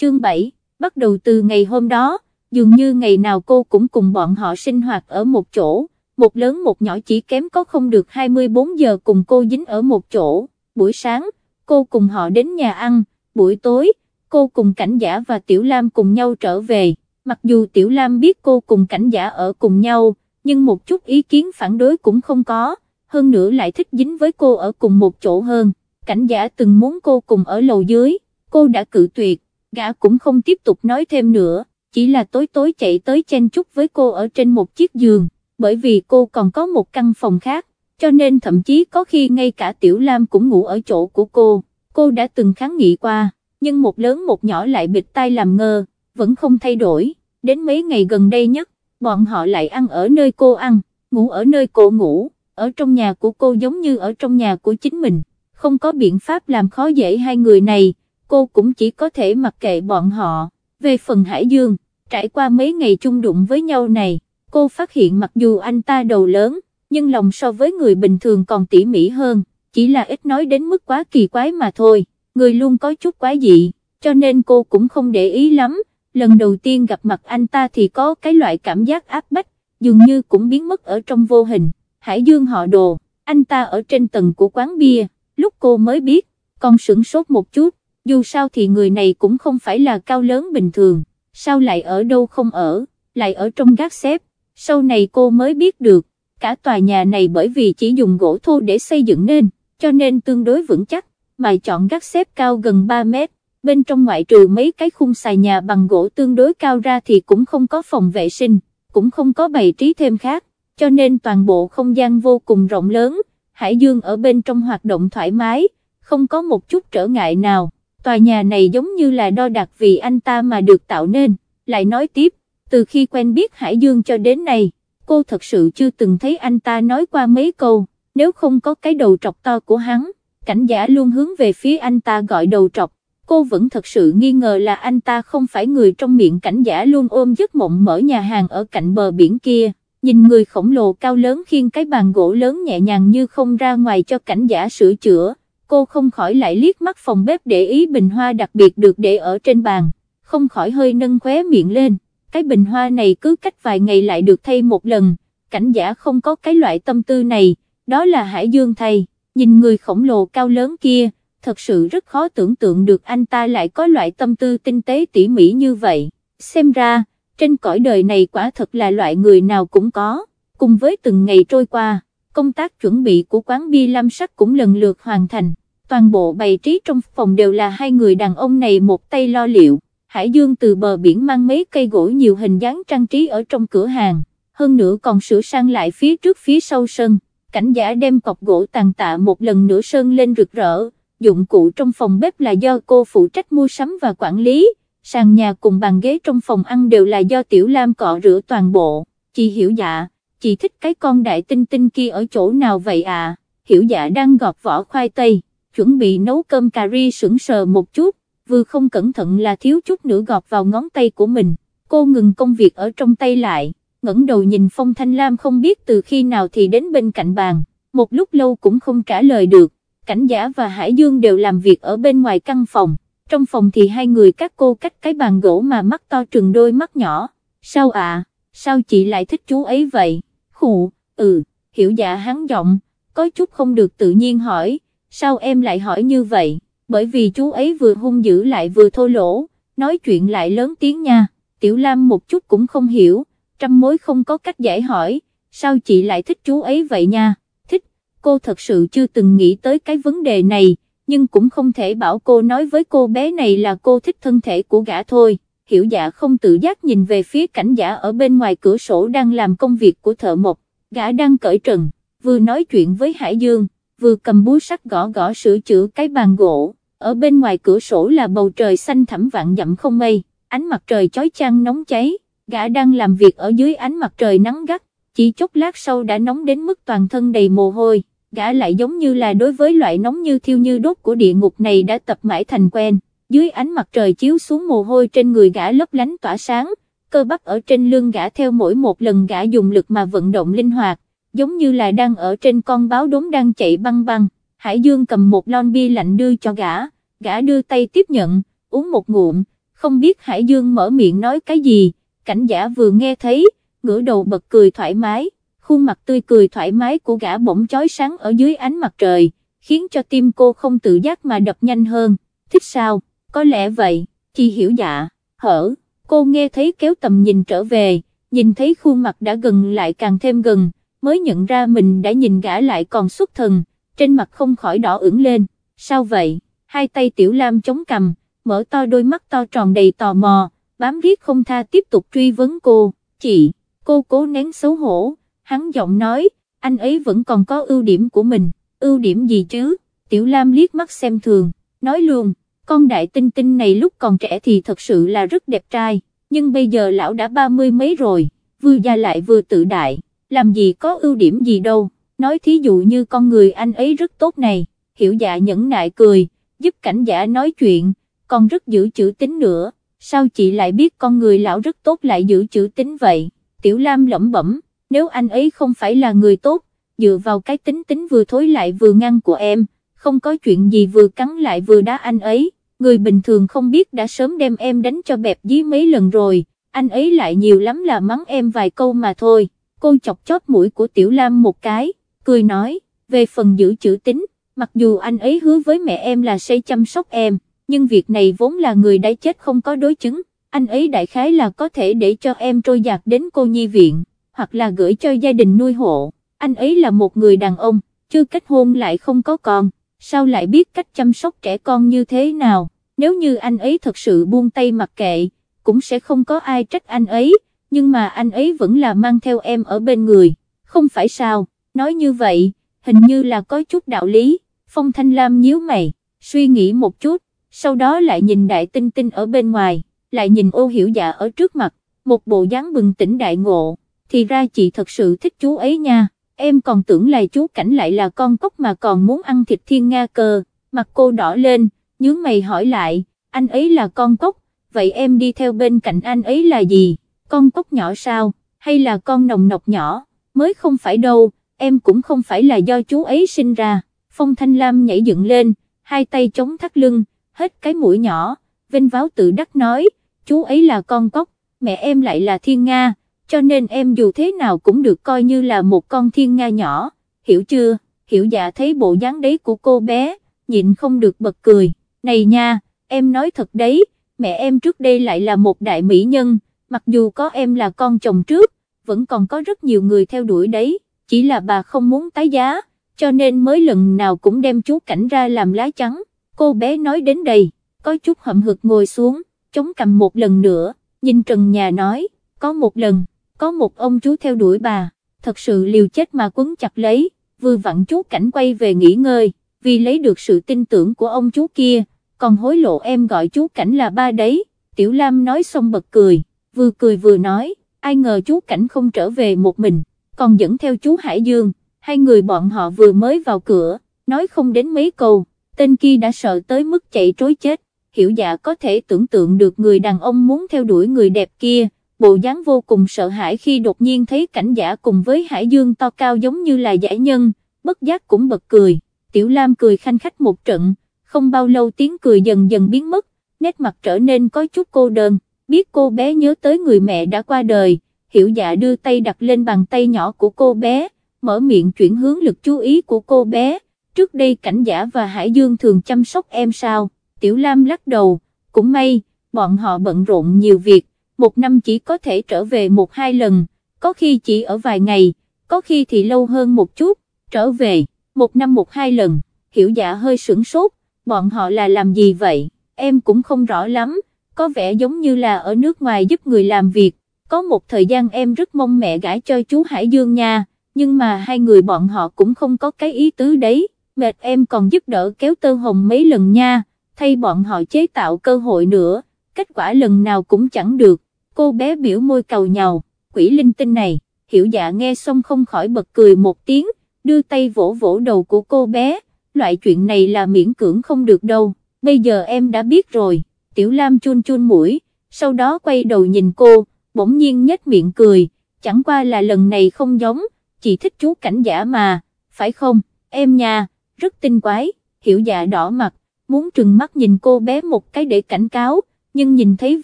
chương 7, bắt đầu từ ngày hôm đó, dường như ngày nào cô cũng cùng bọn họ sinh hoạt ở một chỗ, một lớn một nhỏ chỉ kém có không được 24 giờ cùng cô dính ở một chỗ, buổi sáng, cô cùng họ đến nhà ăn, buổi tối, cô cùng Cảnh Giả và Tiểu Lam cùng nhau trở về, mặc dù Tiểu Lam biết cô cùng Cảnh Giả ở cùng nhau, nhưng một chút ý kiến phản đối cũng không có, hơn nữa lại thích dính với cô ở cùng một chỗ hơn, Cảnh Giả từng muốn cô cùng ở lầu dưới, cô đã cự tuyệt, gã cũng không tiếp tục nói thêm nữa, chỉ là tối tối chạy tới chen chúc với cô ở trên một chiếc giường, bởi vì cô còn có một căn phòng khác, cho nên thậm chí có khi ngay cả Tiểu Lam cũng ngủ ở chỗ của cô, cô đã từng kháng nghị qua, nhưng một lớn một nhỏ lại bịt tai làm ngơ, vẫn không thay đổi, đến mấy ngày gần đây nhất, bọn họ lại ăn ở nơi cô ăn, ngủ ở nơi cô ngủ, ở trong nhà của cô giống như ở trong nhà của chính mình, không có biện pháp làm khó dễ hai người này, cô cũng chỉ có thể mặc kệ bọn họ, về phần Hải Dương, trải qua mấy ngày chung đụng với nhau này, cô phát hiện mặc dù anh ta đầu lớn, nhưng lòng so với người bình thường còn tỉ mỉ hơn, chỉ là ít nói đến mức quá kỳ quái mà thôi, người luôn có chút quái dị, cho nên cô cũng không để ý lắm, lần đầu tiên gặp mặt anh ta thì có cái loại cảm giác áp bách, dường như cũng biến mất ở trong vô hình, Hải Dương họ đồ, anh ta ở trên tầng của quán bia, lúc cô mới biết, còn sửng sốt một chút, dù sao thì người này cũng không phải là cao lớn bình thường, sao lại ở đâu không ở, lại ở trong gác xếp, sau này cô mới biết được, cả tòa nhà này bởi vì chỉ dùng gỗ thô để xây dựng nên, cho nên tương đối vững chắc, mà chọn gác xếp cao gần 3 mét, bên trong ngoại trừ mấy cái khung xài nhà bằng gỗ tương đối cao ra thì cũng không có phòng vệ sinh, cũng không có bày trí thêm khác, cho nên toàn bộ không gian vô cùng rộng lớn, Hải Dương ở bên trong hoạt động thoải mái, không có một chút trở ngại nào, tòa nhà này giống như là đo đạc vì anh ta mà được tạo nên, lại nói tiếp, từ khi quen biết Hải Dương cho đến nay, cô thật sự chưa từng thấy anh ta nói qua mấy câu, nếu không có cái đầu trọc to của hắn, cảnh giả luôn hướng về phía anh ta gọi đầu trọc, cô vẫn thật sự nghi ngờ là anh ta không phải người trong miệng cảnh giả luôn ôm giấc mộng mở nhà hàng ở cạnh bờ biển kia, nhìn người khổng lồ cao lớn khiêng cái bàn gỗ lớn nhẹ nhàng như không ra ngoài cho cảnh giả sửa chữa, cô không khỏi lại liếc mắt phòng bếp để ý bình hoa đặc biệt được để ở trên bàn, không khỏi hơi nâng khóe miệng lên. Cái bình hoa này cứ cách vài ngày lại được thay một lần, cảnh giả không có cái loại tâm tư này, đó là Hải Dương thay, nhìn người khổng lồ cao lớn kia, thật sự rất khó tưởng tượng được anh ta lại có loại tâm tư tinh tế tỉ mỉ như vậy, xem ra, trên cõi đời này quả thật là loại người nào cũng có, cùng với từng ngày trôi qua, công tác chuẩn bị của quán bia lam sắc cũng lần lượt hoàn thành, toàn bộ bày trí trong phòng đều là hai người đàn ông này một tay lo liệu. Hải Dương từ bờ biển mang mấy cây gỗ nhiều hình dáng trang trí ở trong cửa hàng, hơn nữa còn sửa sang lại phía trước phía sau sân, cảnh giả đem cọc gỗ tàn tạ một lần nữa sơn lên rực rỡ, dụng cụ trong phòng bếp là do cô phụ trách mua sắm và quản lý, sàn nhà cùng bàn ghế trong phòng ăn đều là do Tiểu Lam cọ rửa toàn bộ, chị hiểu dạ, chị thích cái con đại tinh tinh kia ở chỗ nào vậy à, hiểu dạ đang gọt vỏ khoai tây, chuẩn bị nấu cơm cà ri sững sờ một chút, vừa không cẩn thận là thiếu chút nữa gọt vào ngón tay của mình, cô ngừng công việc ở trong tay lại, ngẩng đầu nhìn Phong Thanh Lam không biết từ khi nào thì đến bên cạnh bàn, một lúc lâu cũng không trả lời được, cảnh giả và Hải Dương đều làm việc ở bên ngoài căn phòng, trong phòng thì hai người các cô cách cái bàn gỗ mà mắt to trừng đôi mắt nhỏ, sao ạ, sao chị lại thích chú ấy vậy, khụ, ừ, hiểu dạ hắn giọng, có chút không được tự nhiên hỏi, sao em lại hỏi như vậy? bởi vì chú ấy vừa hung dữ lại vừa thô lỗ, nói chuyện lại lớn tiếng nha, Tiểu Lam một chút cũng không hiểu, trăm mối không có cách giải hỏi, sao chị lại thích chú ấy vậy nha, thích, cô thật sự chưa từng nghĩ tới cái vấn đề này, nhưng cũng không thể bảo cô nói với cô bé này là cô thích thân thể của gã thôi, hiểu dạ không tự giác nhìn về phía cảnh giả ở bên ngoài cửa sổ đang làm công việc của thợ mộc, gã đang cởi trần, vừa nói chuyện với Hải Dương, vừa cầm búa sắt gõ gõ sửa chữa cái bàn gỗ. Ở bên ngoài cửa sổ là bầu trời xanh thẳm vạn dặm không mây, ánh mặt trời chói chang nóng cháy, gã đang làm việc ở dưới ánh mặt trời nắng gắt, chỉ chốc lát sau đã nóng đến mức toàn thân đầy mồ hôi, gã lại giống như là đối với loại nóng như thiêu như đốt của địa ngục này đã tập mãi thành quen, dưới ánh mặt trời chiếu xuống mồ hôi trên người gã lấp lánh tỏa sáng, cơ bắp ở trên lưng gã theo mỗi một lần gã dùng lực mà vận động linh hoạt, giống như là đang ở trên con báo đốm đang chạy băng băng. Hải Dương cầm một lon bia lạnh đưa cho gã, gã đưa tay tiếp nhận, uống một ngụm, không biết Hải Dương mở miệng nói cái gì, cảnh giả vừa nghe thấy, ngửa đầu bật cười thoải mái, khuôn mặt tươi cười thoải mái của gã bỗng chói sáng ở dưới ánh mặt trời, khiến cho tim cô không tự giác mà đập nhanh hơn, thích sao, có lẽ vậy, chị hiểu dạ, hở, cô nghe thấy kéo tầm nhìn trở về, nhìn thấy khuôn mặt đã gần lại càng thêm gần, mới nhận ra mình đã nhìn gã lại còn xuất thần, trên mặt không khỏi đỏ ửng lên, sao vậy, hai tay tiểu lam chống cầm, mở to đôi mắt to tròn đầy tò mò, bám riết không tha tiếp tục truy vấn cô, chị, cô cố nén xấu hổ, hắn giọng nói, anh ấy vẫn còn có ưu điểm của mình, ưu điểm gì chứ, tiểu lam liếc mắt xem thường, nói luôn, con đại tinh tinh này lúc còn trẻ thì thật sự là rất đẹp trai, nhưng bây giờ lão đã ba mươi mấy rồi, vừa già lại vừa tự đại, làm gì có ưu điểm gì đâu, nói thí dụ như con người anh ấy rất tốt này, hiểu dạ nhẫn nại cười, giúp cảnh giả nói chuyện, còn rất giữ chữ tính nữa, sao chị lại biết con người lão rất tốt lại giữ chữ tính vậy, tiểu lam lẩm bẩm, nếu anh ấy không phải là người tốt, dựa vào cái tính tính vừa thối lại vừa ngăn của em, không có chuyện gì vừa cắn lại vừa đá anh ấy, người bình thường không biết đã sớm đem em đánh cho bẹp dí mấy lần rồi, anh ấy lại nhiều lắm là mắng em vài câu mà thôi, cô chọc chóp mũi của Tiểu Lam một cái, cười nói, về phần giữ chữ tính, mặc dù anh ấy hứa với mẹ em là sẽ chăm sóc em, nhưng việc này vốn là người đã chết không có đối chứng, anh ấy đại khái là có thể để cho em trôi giạt đến cô nhi viện, hoặc là gửi cho gia đình nuôi hộ, anh ấy là một người đàn ông, chưa kết hôn lại không có con, sao lại biết cách chăm sóc trẻ con như thế nào, nếu như anh ấy thật sự buông tay mặc kệ, cũng sẽ không có ai trách anh ấy, nhưng mà anh ấy vẫn là mang theo em ở bên người, không phải sao, nói như vậy, hình như là có chút đạo lý, Phong Thanh Lam nhíu mày, suy nghĩ một chút, sau đó lại nhìn đại tinh tinh ở bên ngoài, lại nhìn ô hiểu dạ ở trước mặt, một bộ dáng bừng tỉnh đại ngộ, thì ra chị thật sự thích chú ấy nha, em còn tưởng là chú cảnh lại là con cốc mà còn muốn ăn thịt thiên nga cơ, mặt cô đỏ lên, nhướng mày hỏi lại, anh ấy là con cốc, vậy em đi theo bên cạnh anh ấy là gì, con cốc nhỏ sao, hay là con nồng nọc nhỏ, mới không phải đâu, em cũng không phải là do chú ấy sinh ra, Phong Thanh Lam nhảy dựng lên, hai tay chống thắt lưng, hết cái mũi nhỏ, vinh váo tự đắc nói, chú ấy là con cốc, mẹ em lại là thiên nga, cho nên em dù thế nào cũng được coi như là một con thiên nga nhỏ, hiểu chưa, hiểu dạ thấy bộ dáng đấy của cô bé, nhịn không được bật cười, này nha, em nói thật đấy, mẹ em trước đây lại là một đại mỹ nhân, mặc dù có em là con chồng trước, vẫn còn có rất nhiều người theo đuổi đấy, chỉ là bà không muốn tái giá, cho nên mới lần nào cũng đem chú cảnh ra làm lá chắn, cô bé nói đến đây, có chút hậm hực ngồi xuống, chống cầm một lần nữa, nhìn trần nhà nói, có một lần, có một ông chú theo đuổi bà, thật sự liều chết mà quấn chặt lấy, vừa vặn chú cảnh quay về nghỉ ngơi, vì lấy được sự tin tưởng của ông chú kia, còn hối lộ em gọi chú cảnh là ba đấy, Tiểu Lam nói xong bật cười, vừa cười vừa nói, ai ngờ chú cảnh không trở về một mình, còn dẫn theo chú Hải Dương, hai người bọn họ vừa mới vào cửa, nói không đến mấy câu, tên kia đã sợ tới mức chạy trối chết, hiểu dạ có thể tưởng tượng được người đàn ông muốn theo đuổi người đẹp kia, bộ dáng vô cùng sợ hãi khi đột nhiên thấy cảnh giả cùng với Hải Dương to cao giống như là giải nhân, bất giác cũng bật cười, Tiểu Lam cười khanh khách một trận, không bao lâu tiếng cười dần dần biến mất, nét mặt trở nên có chút cô đơn, biết cô bé nhớ tới người mẹ đã qua đời, hiểu dạ đưa tay đặt lên bàn tay nhỏ của cô bé, mở miệng chuyển hướng lực chú ý của cô bé, trước đây cảnh giả và Hải Dương thường chăm sóc em sao, Tiểu Lam lắc đầu, cũng may, bọn họ bận rộn nhiều việc, một năm chỉ có thể trở về một hai lần, có khi chỉ ở vài ngày, có khi thì lâu hơn một chút, trở về, một năm một hai lần, hiểu dạ hơi sửng sốt, bọn họ là làm gì vậy, em cũng không rõ lắm, có vẻ giống như là ở nước ngoài giúp người làm việc, có một thời gian em rất mong mẹ gãi cho chú Hải Dương nha, nhưng mà hai người bọn họ cũng không có cái ý tứ đấy, mệt em còn giúp đỡ kéo tơ hồng mấy lần nha, thay bọn họ chế tạo cơ hội nữa, kết quả lần nào cũng chẳng được, cô bé biểu môi cầu nhàu, quỷ linh tinh này, hiểu dạ nghe xong không khỏi bật cười một tiếng, đưa tay vỗ vỗ đầu của cô bé, loại chuyện này là miễn cưỡng không được đâu, bây giờ em đã biết rồi, tiểu lam chun chun mũi, sau đó quay đầu nhìn cô, bỗng nhiên nhếch miệng cười, chẳng qua là lần này không giống, chỉ thích chú cảnh giả mà, phải không, em nha, rất tinh quái, hiểu dạ đỏ mặt, muốn trừng mắt nhìn cô bé một cái để cảnh cáo, nhưng nhìn thấy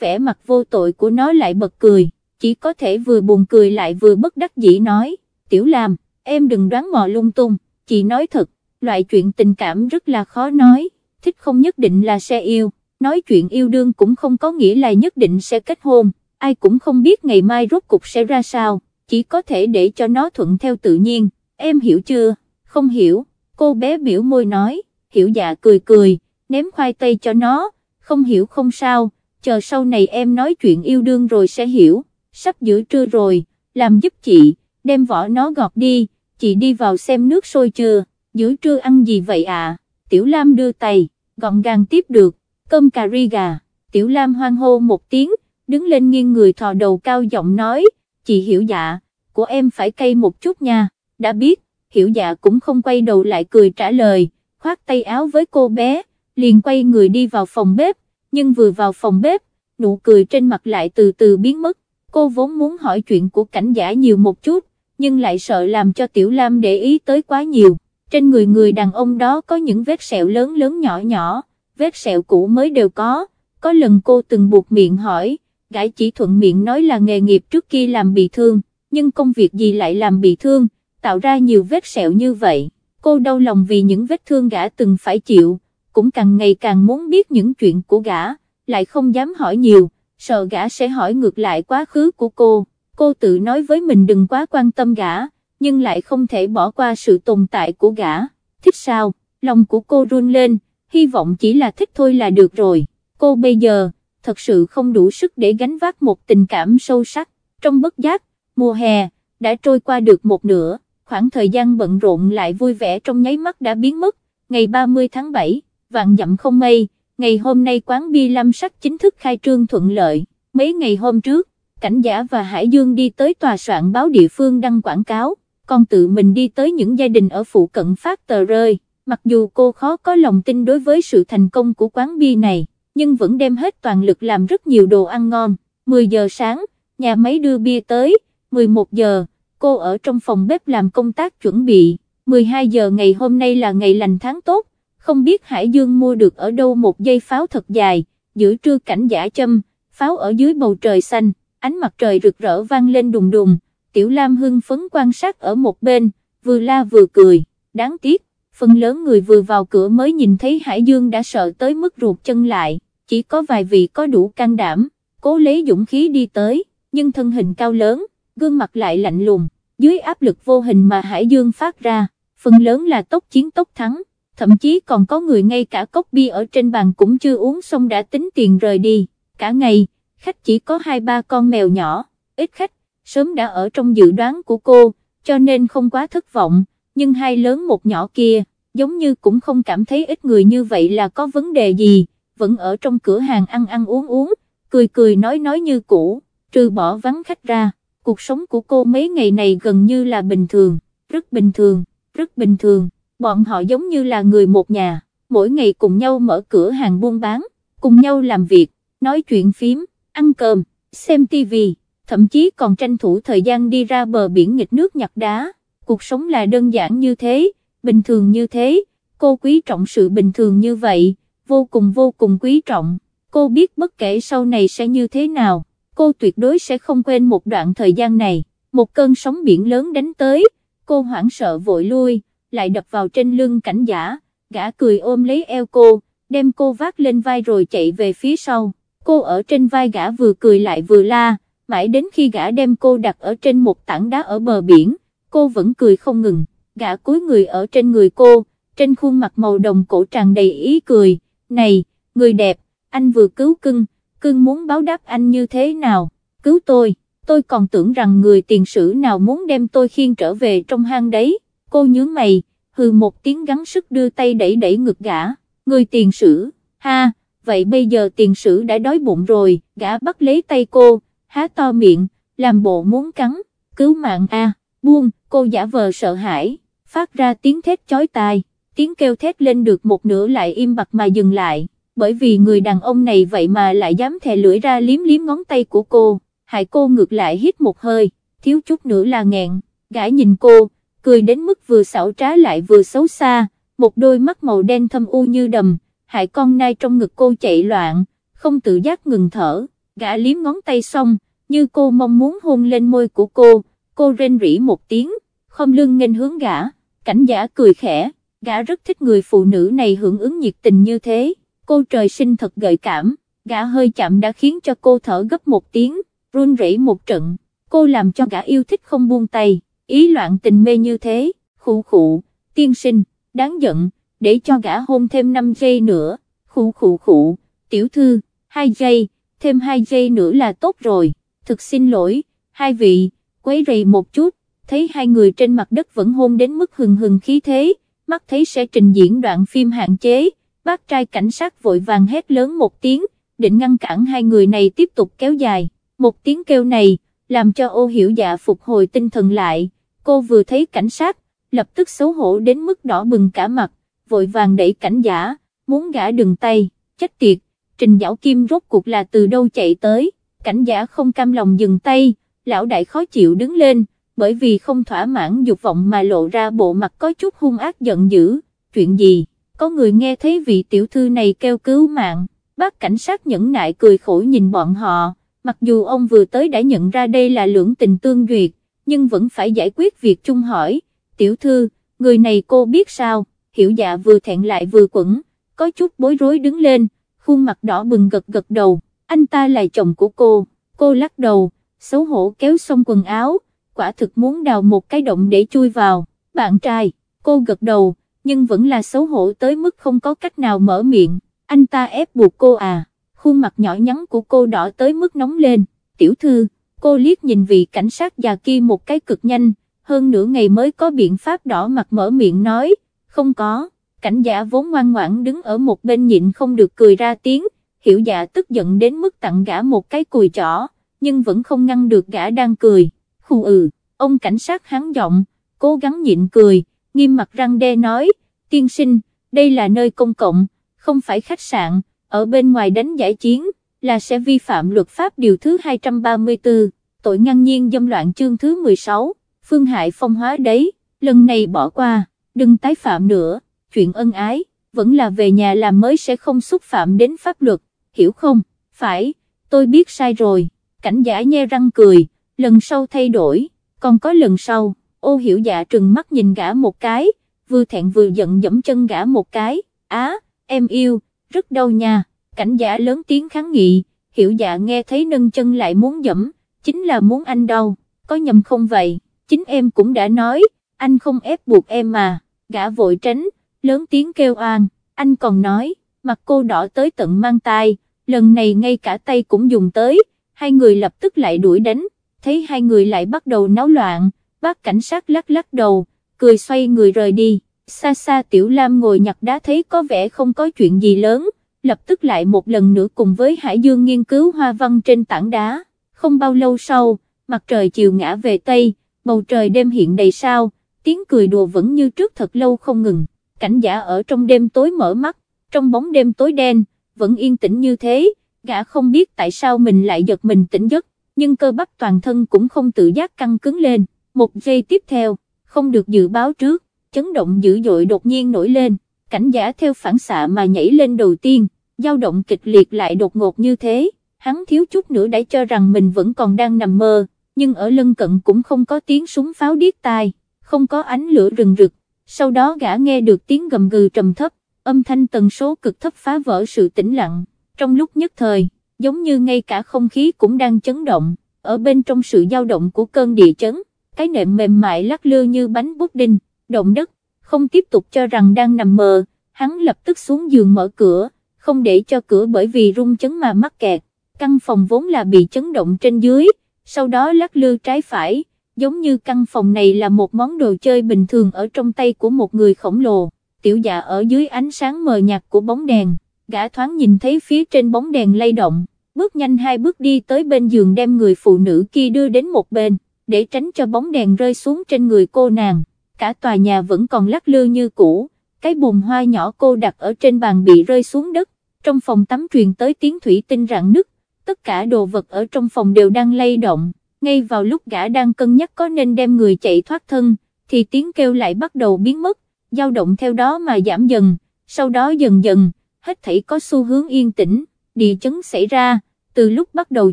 vẻ mặt vô tội của nó lại bật cười, chỉ có thể vừa buồn cười lại vừa bất đắc dĩ nói, tiểu làm, em đừng đoán mò lung tung, chị nói thật, loại chuyện tình cảm rất là khó nói, thích không nhất định là sẽ yêu, nói chuyện yêu đương cũng không có nghĩa là nhất định sẽ kết hôn, ai cũng không biết ngày mai rốt cục sẽ ra sao, chỉ có thể để cho nó thuận theo tự nhiên, em hiểu chưa, không hiểu, cô bé biểu môi nói, hiểu dạ cười cười, ném khoai tây cho nó, không hiểu không sao, chờ sau này em nói chuyện yêu đương rồi sẽ hiểu, sắp giữa trưa rồi, làm giúp chị, đem vỏ nó gọt đi, chị đi vào xem nước sôi chưa, giữa trưa ăn gì vậy à, Tiểu Lam đưa tay, gọn gàng tiếp được, cơm cà ri gà, Tiểu Lam hoang hô một tiếng, đứng lên nghiêng người thò đầu cao giọng nói, chị hiểu dạ, của em phải cay một chút nha, đã biết, hiểu dạ cũng không quay đầu lại cười trả lời, khoát tay áo với cô bé, liền quay người đi vào phòng bếp, nhưng vừa vào phòng bếp, nụ cười trên mặt lại từ từ biến mất, cô vốn muốn hỏi chuyện của cảnh giả nhiều một chút, nhưng lại sợ làm cho Tiểu Lam để ý tới quá nhiều, trên người người đàn ông đó có những vết sẹo lớn lớn nhỏ nhỏ, vết sẹo cũ mới đều có, có lần cô từng buộc miệng hỏi, gã chỉ thuận miệng nói là nghề nghiệp trước kia làm bị thương, nhưng công việc gì lại làm bị thương, tạo ra nhiều vết sẹo như vậy, cô đau lòng vì những vết thương gã từng phải chịu, cũng càng ngày càng muốn biết những chuyện của gã, lại không dám hỏi nhiều, sợ gã sẽ hỏi ngược lại quá khứ của cô, cô tự nói với mình đừng quá quan tâm gã, nhưng lại không thể bỏ qua sự tồn tại của gã, thích sao, lòng của cô run lên, hy vọng chỉ là thích thôi là được rồi, cô bây giờ, thật sự không đủ sức để gánh vác một tình cảm sâu sắc, trong bất giác, mùa hè, đã trôi qua được một nửa, khoảng thời gian bận rộn lại vui vẻ trong nháy mắt đã biến mất, ngày 30 tháng 7, vạn dặm không mây, ngày hôm nay quán bia Lam Sắc chính thức khai trương thuận lợi, mấy ngày hôm trước, Cảnh Giả và Hải Dương đi tới tòa soạn báo địa phương đăng quảng cáo, còn tự mình đi tới những gia đình ở phụ cận phát tờ rơi, mặc dù cô khó có lòng tin đối với sự thành công của quán bia này, nhưng vẫn đem hết toàn lực làm rất nhiều đồ ăn ngon, 10 giờ sáng, nhà máy đưa bia tới, 11 giờ, cô ở trong phòng bếp làm công tác chuẩn bị, 12 giờ ngày hôm nay là ngày lành tháng tốt, không biết Hải Dương mua được ở đâu một dây pháo thật dài, giữa trưa cảnh giả châm, pháo ở dưới bầu trời xanh, ánh mặt trời rực rỡ vang lên đùng đùng, Tiểu Lam hưng phấn quan sát ở một bên, vừa la vừa cười, đáng tiếc, phần lớn người vừa vào cửa mới nhìn thấy Hải Dương đã sợ tới mức ruột chân lại, chỉ có vài vị có đủ can đảm, cố lấy dũng khí đi tới, nhưng thân hình cao lớn, gương mặt lại lạnh lùng, dưới áp lực vô hình mà Hải Dương phát ra, phần lớn là tốc chiến tốc thắng, thậm chí còn có người ngay cả cốc bia ở trên bàn cũng chưa uống xong đã tính tiền rời đi, cả ngày, khách chỉ có hai ba con mèo nhỏ, ít khách, sớm đã ở trong dự đoán của cô, cho nên không quá thất vọng, nhưng hai lớn một nhỏ kia, giống như cũng không cảm thấy ít người như vậy là có vấn đề gì, vẫn ở trong cửa hàng ăn ăn uống uống, cười cười nói nói như cũ, trừ bỏ vắng khách ra, cuộc sống của cô mấy ngày này gần như là bình thường, rất bình thường, rất bình thường, bọn họ giống như là người một nhà, mỗi ngày cùng nhau mở cửa hàng buôn bán, cùng nhau làm việc, nói chuyện phím, ăn cơm, xem tivi, thậm chí còn tranh thủ thời gian đi ra bờ biển nghịch nước nhặt đá, cuộc sống là đơn giản như thế, bình thường như thế, cô quý trọng sự bình thường như vậy, vô cùng vô cùng quý trọng, cô biết bất kể sau này sẽ như thế nào, cô tuyệt đối sẽ không quên một đoạn thời gian này, một cơn sóng biển lớn đánh tới, cô hoảng sợ vội lui, lại đập vào trên lưng cảnh giả, gã cười ôm lấy eo cô, đem cô vác lên vai rồi chạy về phía sau, cô ở trên vai gã vừa cười lại vừa la, mãi đến khi gã đem cô đặt ở trên một tảng đá ở bờ biển, cô vẫn cười không ngừng, gã cúi người ở trên người cô, trên khuôn mặt màu đồng cổ tràn đầy ý cười, này, người đẹp, anh vừa cứu cưng, cưng muốn báo đáp anh như thế nào, cứu tôi, tôi còn tưởng rằng người tiền sử nào muốn đem tôi khiêng trở về trong hang đấy, cô nhướng mày, hừ một tiếng gắng sức đưa tay đẩy đẩy ngực gã, người tiền sử, ha, vậy bây giờ tiền sử đã đói bụng rồi, gã bắt lấy tay cô, há to miệng, làm bộ muốn cắn, cứu mạng a, buông, cô giả vờ sợ hãi, phát ra tiếng thét chói tai, tiếng kêu thét lên được một nửa lại im bặt mà dừng lại, bởi vì người đàn ông này vậy mà lại dám thè lưỡi ra liếm liếm ngón tay của cô, hại cô ngược lại hít một hơi, thiếu chút nữa là nghẹn, gãi nhìn cô, cười đến mức vừa xảo trá lại vừa xấu xa, một đôi mắt màu đen thâm u như đầm, hại con nai trong ngực cô chạy loạn, không tự giác ngừng thở, gã liếm ngón tay xong, như cô mong muốn hôn lên môi của cô, cô rên rỉ một tiếng, không lưng nghênh hướng gã, cảnh giả cười khẽ, gã rất thích người phụ nữ này hưởng ứng nhiệt tình như thế, cô trời sinh thật gợi cảm, gã hơi chậm đã khiến cho cô thở gấp một tiếng, run rẩy một trận, cô làm cho gã yêu thích không buông tay, ý loạn tình mê như thế, khụ khụ, tiên sinh, đáng giận, để cho gã hôn thêm 5 giây nữa, khụ khụ khụ, tiểu thư, 2 giây, thêm 2 giây nữa là tốt rồi, thực xin lỗi, hai vị, quấy rầy một chút, thấy hai người trên mặt đất vẫn hôn đến mức hừng hừng khí thế, mắt thấy sẽ trình diễn đoạn phim hạn chế, bác trai cảnh sát vội vàng hét lớn một tiếng, định ngăn cản hai người này tiếp tục kéo dài, một tiếng kêu này, làm cho ô hiểu dạ phục hồi tinh thần lại, cô vừa thấy cảnh sát, lập tức xấu hổ đến mức đỏ bừng cả mặt, vội vàng đẩy cảnh giả, muốn gã đừng tay, chết tiệt, trình dạo kim rốt cuộc là từ đâu chạy tới, cảnh giả không cam lòng dừng tay, lão đại khó chịu đứng lên, bởi vì không thỏa mãn dục vọng mà lộ ra bộ mặt có chút hung ác giận dữ, chuyện gì, có người nghe thấy vị tiểu thư này kêu cứu mạng, bác cảnh sát nhẫn nại cười khổ nhìn bọn họ, mặc dù ông vừa tới đã nhận ra đây là lưỡng tình tương duyệt, nhưng vẫn phải giải quyết việc chung hỏi, tiểu thư, người này cô biết sao, hiểu dạ vừa thẹn lại vừa quẩn, có chút bối rối đứng lên, khuôn mặt đỏ bừng gật gật đầu, anh ta là chồng của cô, cô lắc đầu, xấu hổ kéo xong quần áo, quả thực muốn đào một cái động để chui vào, bạn trai, cô gật đầu, nhưng vẫn là xấu hổ tới mức không có cách nào mở miệng, anh ta ép buộc cô à, khuôn mặt nhỏ nhắn của cô đỏ tới mức nóng lên, tiểu thư, cô liếc nhìn vị cảnh sát già kia một cái cực nhanh, hơn nửa ngày mới có biện pháp đỏ mặt mở miệng nói, không có, cảnh giả vốn ngoan ngoãn đứng ở một bên nhịn không được cười ra tiếng, hiểu dạ tức giận đến mức tặng gã một cái cùi chỏ, nhưng vẫn không ngăn được gã đang cười, khu ừ, ông cảnh sát hắn giọng, cố gắng nhịn cười, nghiêm mặt răng đe nói, tiên sinh, đây là nơi công cộng, không phải khách sạn, ở bên ngoài đánh giải chiến, là sẽ vi phạm luật pháp điều thứ 234, tội ngăn nhiên dâm loạn chương thứ 16, phương hại phong hóa đấy, lần này bỏ qua, đừng tái phạm nữa, chuyện ân ái, vẫn là về nhà làm mới sẽ không xúc phạm đến pháp luật, hiểu không, phải, tôi biết sai rồi, cảnh giả nhe răng cười, lần sau thay đổi, còn có lần sau, ô hiểu dạ trừng mắt nhìn gã một cái, vừa thẹn vừa giận dẫm chân gã một cái, á, em yêu, rất đau nha, cảnh giả lớn tiếng kháng nghị, hiểu dạ nghe thấy nâng chân lại muốn dẫm, chính là muốn anh đau, có nhầm không vậy, chính em cũng đã nói, anh không ép buộc em mà, gã vội tránh, lớn tiếng kêu oan, anh còn nói, mặt cô đỏ tới tận mang tai, lần này ngay cả tay cũng dùng tới, hai người lập tức lại đuổi đánh, thấy hai người lại bắt đầu náo loạn, bác cảnh sát lắc lắc đầu, cười xoay người rời đi, xa xa Tiểu Lam ngồi nhặt đá thấy có vẻ không có chuyện gì lớn, lập tức lại một lần nữa cùng với Hải Dương nghiên cứu hoa văn trên tảng đá, không bao lâu sau, mặt trời chiều ngã về Tây, bầu trời đêm hiện đầy sao, tiếng cười đùa vẫn như trước thật lâu không ngừng, cảnh giả ở trong đêm tối mở mắt, trong bóng đêm tối đen, vẫn yên tĩnh như thế, gã không biết tại sao mình lại giật mình tỉnh giấc, nhưng cơ bắp toàn thân cũng không tự giác căng cứng lên, một giây tiếp theo, không được dự báo trước, chấn động dữ dội đột nhiên nổi lên, cảnh giả theo phản xạ mà nhảy lên đầu tiên, dao động kịch liệt lại đột ngột như thế, hắn thiếu chút nữa đã cho rằng mình vẫn còn đang nằm mơ, nhưng ở lân cận cũng không có tiếng súng pháo điếc tai, không có ánh lửa rừng rực, sau đó gã nghe được tiếng gầm gừ trầm thấp, âm thanh tần số cực thấp phá vỡ sự tĩnh lặng, trong lúc nhất thời, giống như ngay cả không khí cũng đang chấn động, ở bên trong sự dao động của cơn địa chấn, cái nệm mềm mại lắc lư như bánh bút đinh, động đất, không tiếp tục cho rằng đang nằm mờ, hắn lập tức xuống giường mở cửa, không để cho cửa bởi vì rung chấn mà mắc kẹt, căn phòng vốn là bị chấn động trên dưới, sau đó lắc lư trái phải, giống như căn phòng này là một món đồ chơi bình thường ở trong tay của một người khổng lồ, tiểu dạ ở dưới ánh sáng mờ nhạt của bóng đèn, gã thoáng nhìn thấy phía trên bóng đèn lay động, bước nhanh hai bước đi tới bên giường đem người phụ nữ kia đưa đến một bên, để tránh cho bóng đèn rơi xuống trên người cô nàng, cả tòa nhà vẫn còn lắc lư như cũ, cái bùm hoa nhỏ cô đặt ở trên bàn bị rơi xuống đất, trong phòng tắm truyền tới tiếng thủy tinh rạn nứt, tất cả đồ vật ở trong phòng đều đang lay động, ngay vào lúc gã đang cân nhắc có nên đem người chạy thoát thân, thì tiếng kêu lại bắt đầu biến mất, dao động theo đó mà giảm dần, sau đó dần dần, hết thảy có xu hướng yên tĩnh, địa chấn xảy ra, từ lúc bắt đầu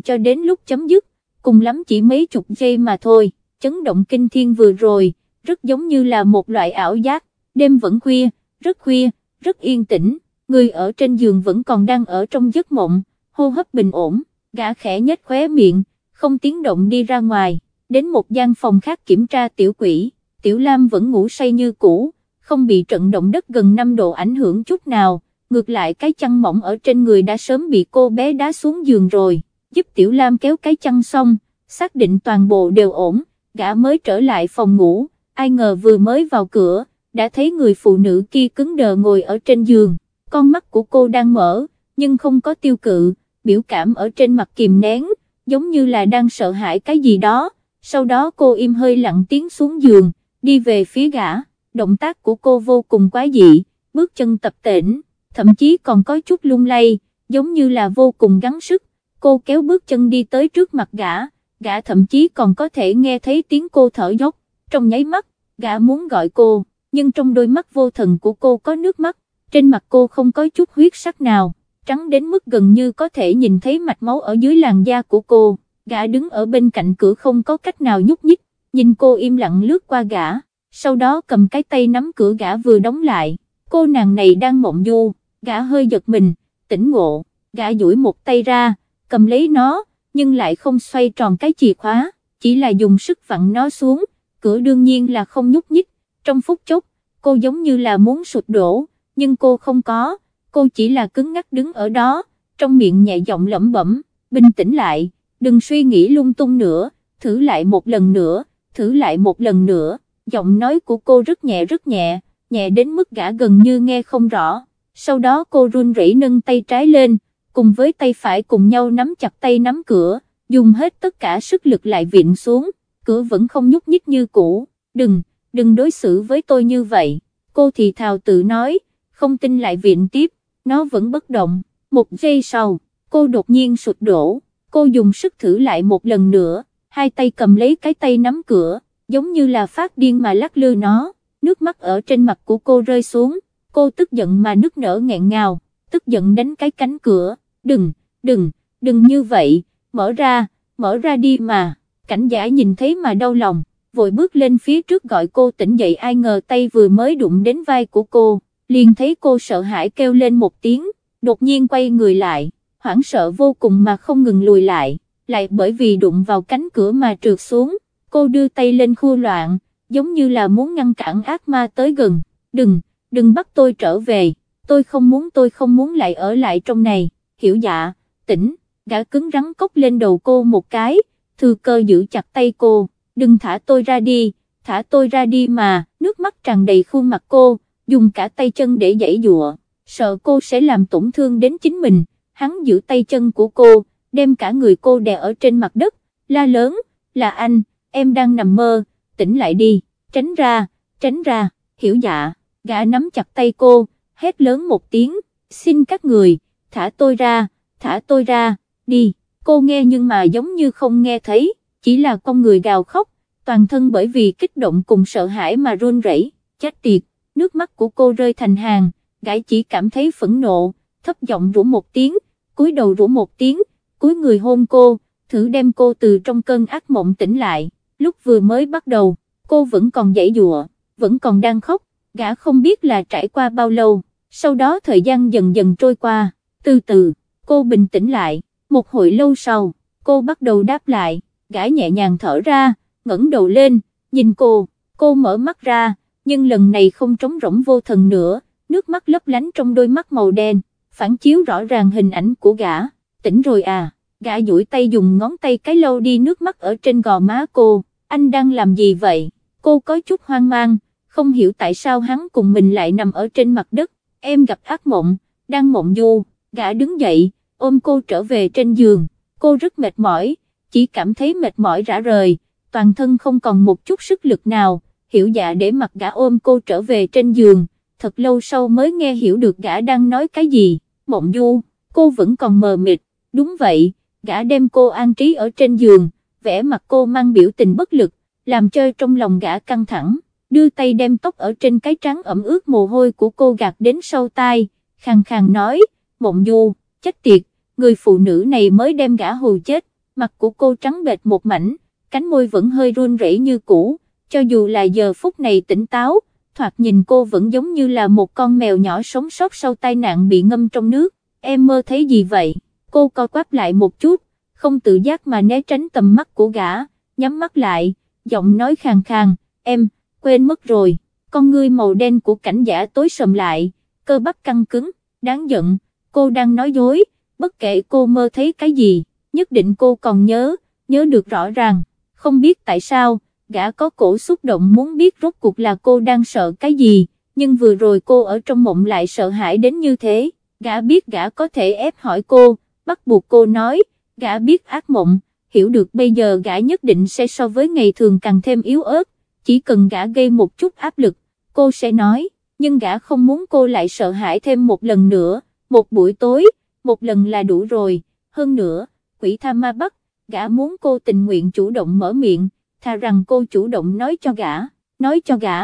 cho đến lúc chấm dứt, cùng lắm chỉ mấy chục giây mà thôi, chấn động kinh thiên vừa rồi, rất giống như là một loại ảo giác, đêm vẫn khuya, rất khuya, rất yên tĩnh, người ở trên giường vẫn còn đang ở trong giấc mộng, hô hấp bình ổn, gã khẽ nhếch khóe miệng, không tiếng động đi ra ngoài, đến một gian phòng khác kiểm tra tiểu quỷ, tiểu lam vẫn ngủ say như cũ, không bị trận động đất gần 5 độ ảnh hưởng chút nào, ngược lại cái chăn mỏng ở trên người đã sớm bị cô bé đá xuống giường rồi, giúp tiểu lam kéo cái chăn xong, xác định toàn bộ đều ổn, gã mới trở lại phòng ngủ, ai ngờ vừa mới vào cửa, đã thấy người phụ nữ kia cứng đờ ngồi ở trên giường, con mắt của cô đang mở, nhưng không có tiêu cự, biểu cảm ở trên mặt kìm nén, giống như là đang sợ hãi cái gì đó, sau đó cô im hơi lặng tiếng xuống giường, đi về phía gã, động tác của cô vô cùng quái dị, bước chân tập tễnh, thậm chí còn có chút lung lay, giống như là vô cùng gắng sức, cô kéo bước chân đi tới trước mặt gã, gã thậm chí còn có thể nghe thấy tiếng cô thở dốc, trong nháy mắt, gã muốn gọi cô, nhưng trong đôi mắt vô thần của cô có nước mắt, trên mặt cô không có chút huyết sắc nào, trắng đến mức gần như có thể nhìn thấy mạch máu ở dưới làn da của cô, gã đứng ở bên cạnh cửa không có cách nào nhúc nhích, nhìn cô im lặng lướt qua gã, sau đó cầm cái tay nắm cửa gã vừa đóng lại, cô nàng này đang mộng du, gã hơi giật mình, tỉnh ngộ, gã duỗi một tay ra, cầm lấy nó, nhưng lại không xoay tròn cái chìa khóa, chỉ là dùng sức vặn nó xuống, cửa đương nhiên là không nhúc nhích, trong phút chốc, cô giống như là muốn sụt đổ, nhưng cô không có, cô chỉ là cứng ngắc đứng ở đó, trong miệng nhẹ giọng lẩm bẩm, bình tĩnh lại, đừng suy nghĩ lung tung nữa, thử lại một lần nữa, thử lại một lần nữa, giọng nói của cô rất nhẹ rất nhẹ, nhẹ đến mức gã gần như nghe không rõ, sau đó cô run rẩy nâng tay trái lên, cùng với tay phải cùng nhau nắm chặt tay nắm cửa, dùng hết tất cả sức lực lại viện xuống, cửa vẫn không nhúc nhích như cũ, đừng, đừng đối xử với tôi như vậy, cô thì thào tự nói, không tin lại viện tiếp, nó vẫn bất động, một giây sau, cô đột nhiên sụt đổ, cô dùng sức thử lại một lần nữa, hai tay cầm lấy cái tay nắm cửa, giống như là phát điên mà lắc lư nó, nước mắt ở trên mặt của cô rơi xuống, cô tức giận mà nức nở nghẹn ngào, tức giận đánh cái cánh cửa, đừng, đừng, đừng như vậy, mở ra, mở ra đi mà, cảnh giả nhìn thấy mà đau lòng, vội bước lên phía trước gọi cô tỉnh dậy. Ai ngờ tay vừa mới đụng đến vai của cô, liền thấy cô sợ hãi kêu lên một tiếng, đột nhiên quay người lại, hoảng sợ vô cùng mà không ngừng lùi lại, lại bởi vì đụng vào cánh cửa mà trượt xuống, cô đưa tay lên khu loạn, giống như là muốn ngăn cản ác ma tới gần, đừng, đừng bắt tôi trở về, tôi không muốn tôi không muốn lại ở lại trong này, hiểu dạ, tỉnh, gã cứng rắn cốc lên đầu cô một cái, thư cơ giữ chặt tay cô, đừng thả tôi ra đi, thả tôi ra đi mà, nước mắt tràn đầy khuôn mặt cô, dùng cả tay chân để giãy dụa, sợ cô sẽ làm tổn thương đến chính mình, hắn giữ tay chân của cô, đem cả người cô đè ở trên mặt đất, la lớn, là anh, em đang nằm mơ, tỉnh lại đi, tránh ra, tránh ra, hiểu dạ, gã nắm chặt tay cô, hét lớn một tiếng, xin các người, thả tôi ra, thả tôi ra, đi, cô nghe nhưng mà giống như không nghe thấy, chỉ là con người gào khóc, toàn thân bởi vì kích động cùng sợ hãi mà run rẩy, chết tiệt, nước mắt của cô rơi thành hàng, gã chỉ cảm thấy phẫn nộ, thấp giọng rủ một tiếng, cúi đầu rủ một tiếng, cúi người hôn cô, thử đem cô từ trong cơn ác mộng tỉnh lại, lúc vừa mới bắt đầu, cô vẫn còn dãy dụa, vẫn còn đang khóc, gã không biết là trải qua bao lâu, sau đó thời gian dần dần trôi qua, từ từ, cô bình tĩnh lại, một hồi lâu sau, cô bắt đầu đáp lại, gã nhẹ nhàng thở ra, ngẩng đầu lên, nhìn cô, cô mở mắt ra, nhưng lần này không trống rỗng vô thần nữa, nước mắt lấp lánh trong đôi mắt màu đen, phản chiếu rõ ràng hình ảnh của gã, tỉnh rồi à, gã duỗi tay dùng ngón tay cái lâu đi nước mắt ở trên gò má cô, anh đang làm gì vậy, cô có chút hoang mang, không hiểu tại sao hắn cùng mình lại nằm ở trên mặt đất, em gặp ác mộng, đang mộng du, gã đứng dậy, ôm cô trở về trên giường, cô rất mệt mỏi, chỉ cảm thấy mệt mỏi rã rời, toàn thân không còn một chút sức lực nào, hiểu dạ để mặt gã ôm cô trở về trên giường, thật lâu sau mới nghe hiểu được gã đang nói cái gì, mộng du, cô vẫn còn mờ mịt, đúng vậy, gã đem cô an trí ở trên giường, vẽ mặt cô mang biểu tình bất lực, làm chơi trong lòng gã căng thẳng, đưa tay đem tóc ở trên cái trắng ẩm ướt mồ hôi của cô gạt đến sau tai, khàn khàn nói, mộng du, chết tiệt, người phụ nữ này mới đem gã hù chết, mặt của cô trắng bệt một mảnh, cánh môi vẫn hơi run rẩy như cũ, cho dù là giờ phút này tỉnh táo, thoạt nhìn cô vẫn giống như là một con mèo nhỏ sống sót sau tai nạn bị ngâm trong nước, em mơ thấy gì vậy, cô co quắp lại một chút, không tự giác mà né tránh tầm mắt của gã, nhắm mắt lại, giọng nói khàn khàn, em, quên mất rồi, con ngươi màu đen của cảnh giả tối sầm lại, cơ bắp căng cứng, đáng giận, cô đang nói dối, bất kể cô mơ thấy cái gì, nhất định cô còn nhớ, nhớ được rõ ràng, không biết tại sao, gã có cổ xúc động muốn biết rốt cuộc là cô đang sợ cái gì, nhưng vừa rồi cô ở trong mộng lại sợ hãi đến như thế, gã biết gã có thể ép hỏi cô, bắt buộc cô nói, gã biết ác mộng, hiểu được bây giờ gã nhất định sẽ so với ngày thường càng thêm yếu ớt, chỉ cần gã gây một chút áp lực, cô sẽ nói, nhưng gã không muốn cô lại sợ hãi thêm một lần nữa, một buổi tối, một lần là đủ rồi, hơn nữa, quỷ tha ma bắt, gã muốn cô tình nguyện chủ động mở miệng, thà rằng cô chủ động nói cho gã, nói cho gã,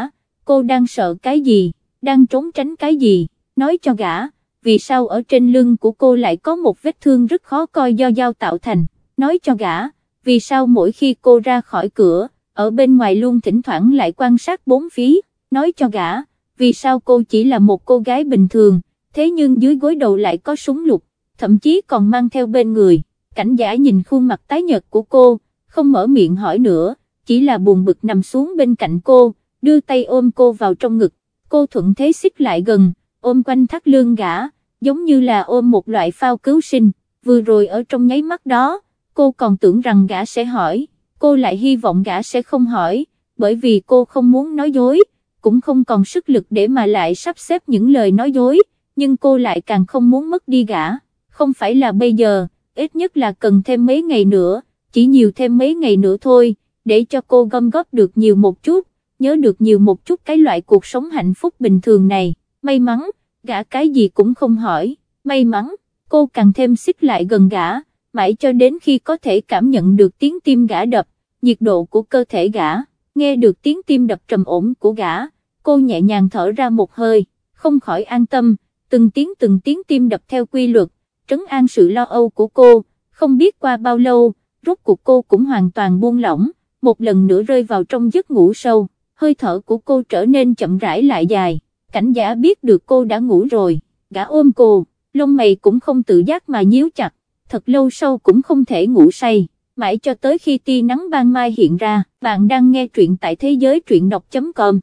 cô đang sợ cái gì, đang trốn tránh cái gì, nói cho gã, vì sao ở trên lưng của cô lại có một vết thương rất khó coi do dao tạo thành, nói cho gã, vì sao mỗi khi cô ra khỏi cửa, ở bên ngoài luôn thỉnh thoảng lại quan sát bốn phía, nói cho gã, vì sao cô chỉ là một cô gái bình thường, thế nhưng dưới gối đầu lại có súng lục, thậm chí còn mang theo bên người, cảnh giả nhìn khuôn mặt tái nhợt của cô, không mở miệng hỏi nữa, chỉ là buồn bực nằm xuống bên cạnh cô, đưa tay ôm cô vào trong ngực, cô thuận thế xích lại gần, ôm quanh thắt lương gã, giống như là ôm một loại phao cứu sinh, vừa rồi ở trong nháy mắt đó, cô còn tưởng rằng gã sẽ hỏi, cô lại hy vọng gã sẽ không hỏi, bởi vì cô không muốn nói dối, cũng không còn sức lực để mà lại sắp xếp những lời nói dối, nhưng cô lại càng không muốn mất đi gã, không phải là bây giờ, ít nhất là cần thêm mấy ngày nữa, chỉ nhiều thêm mấy ngày nữa thôi, để cho cô gom góp được nhiều một chút, nhớ được nhiều một chút cái loại cuộc sống hạnh phúc bình thường này, may mắn, gã cái gì cũng không hỏi, may mắn, cô càng thêm xích lại gần gã, mãi cho đến khi có thể cảm nhận được tiếng tim gã đập, nhiệt độ của cơ thể gã, nghe được tiếng tim đập trầm ổn của gã, cô nhẹ nhàng thở ra một hơi, không khỏi an tâm, từng tiếng từng tiếng tim đập theo quy luật, trấn an sự lo âu của cô, không biết qua bao lâu, rốt cuộc cô cũng hoàn toàn buông lỏng, một lần nữa rơi vào trong giấc ngủ sâu, hơi thở của cô trở nên chậm rãi lại dài, cảnh giả biết được cô đã ngủ rồi, gã ôm cô, lông mày cũng không tự giác mà nhíu chặt, thật lâu sau cũng không thể ngủ say, mãi cho tới khi tia nắng ban mai hiện ra, bạn đang nghe truyện tại thế giới truyện đọc.com.